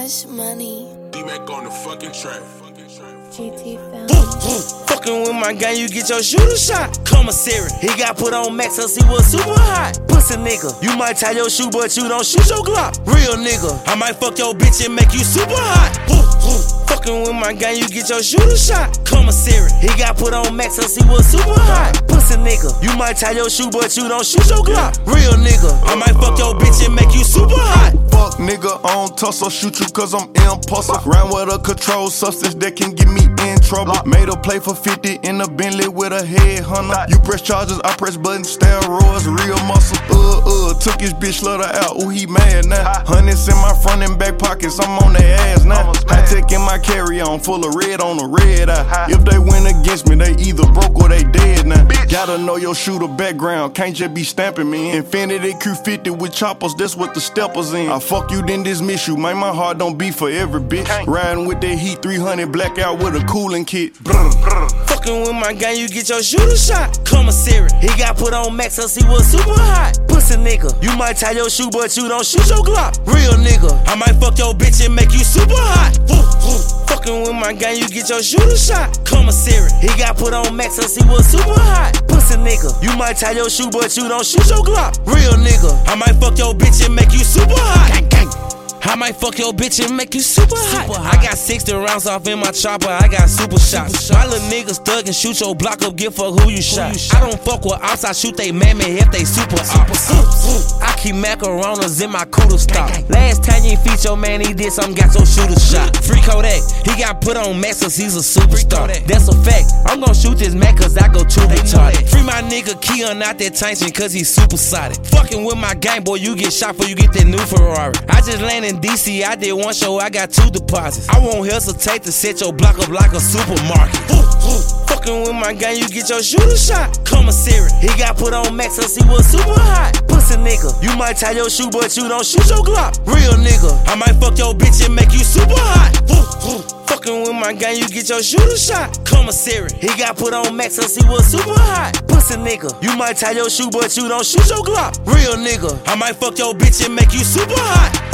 Hush money. D-Mac on the fucking track. GT Boom, film. boom. Fucking with my gang, you get your shooter shot. Commissary, he got put on max cause he was super hot. Pussy nigga, you might tie your shoe, but you don't shoot your Glock. Real nigga, I might fuck your bitch and make you super hot. Boom, boom. Fucking with my gang, you get your shooter shot. Commissary, he got put on max cause he was super hot. Pussy nigga, you might tie your shoe, but you don't shoot your Glock. Real nigga, I might fuck I don't tussle, shoot you cause I'm impulsive. Round with a controlled substance that can get me in trouble. Made a play for 50 in a Bentley with a headhunter. You press charges, I press buttons, steroids, real muscle. Uh, uh, took his bitch, let her out, ooh, he mad now. Hundreds in my front and back pockets, I'm on their ass now. High tech in my carry on, full of red on the red eye. If they win against me, they either broke or they dead now. Gotta know your shooter background, can't just be stamping me. Infiniti Q50 with choppers, that's what the steppers in. I fuck you, then dismiss you. Man, my heart don't beat for every bitch. Riding with that Heat 300 blackout with a cooling kit. Fucking with my gang, you get your shooter shot. Commissary, he got put on max cause he was super hot. Pussy nigga, you might tie your shoe, but you don't shoot your Glock. Real nigga, I might fuck your bitch and make you super hot. Woo, woo. Fucking with my gang, you get your shooter shot. Commissary, he got put on max cause he was super hot. Pussy nigga, you might tie your shoe, but you don't shoot your Glock. Real nigga, I might fuck your bitch and make you super hot. I might fuck your bitch and make you super hot. I got 60 rounds off in my chopper, I got super shots. My little niggas thug and shoot your block up, give fuck who you shot. I don't fuck with ops, I shoot they mammy if they super ops. I keep macaronas in my cooler stock. Last time you feat your man, he did something, got your shooter shot. Free Kodak, he got put on max cause he's a superstar. That's a fact, I'm gon' shoot this Mac cause I go too retarded. Free my nigga Keon out that tension cause he's super solid. Fucking with my gang, boy, you get shot before you get that new Ferrari. I just landed in DC, I did one show, I got two deposits. I won't hesitate to set your block up like a supermarket. Fucking with my gang, you get your shooter shot. Commissary, he got put on max cause he was super hot. Pussy nigga, you might tie your shoe, but you don't shoot your Glock. Real nigga, I might fuck your bitch and make you super hot. Fucking with my gang, you get your shooter shot. Commissary, he got put on max cause he was super hot. Pussy nigga, you might tie your shoe, but you don't shoot your Glock. Real nigga, I might fuck your bitch and make you super hot.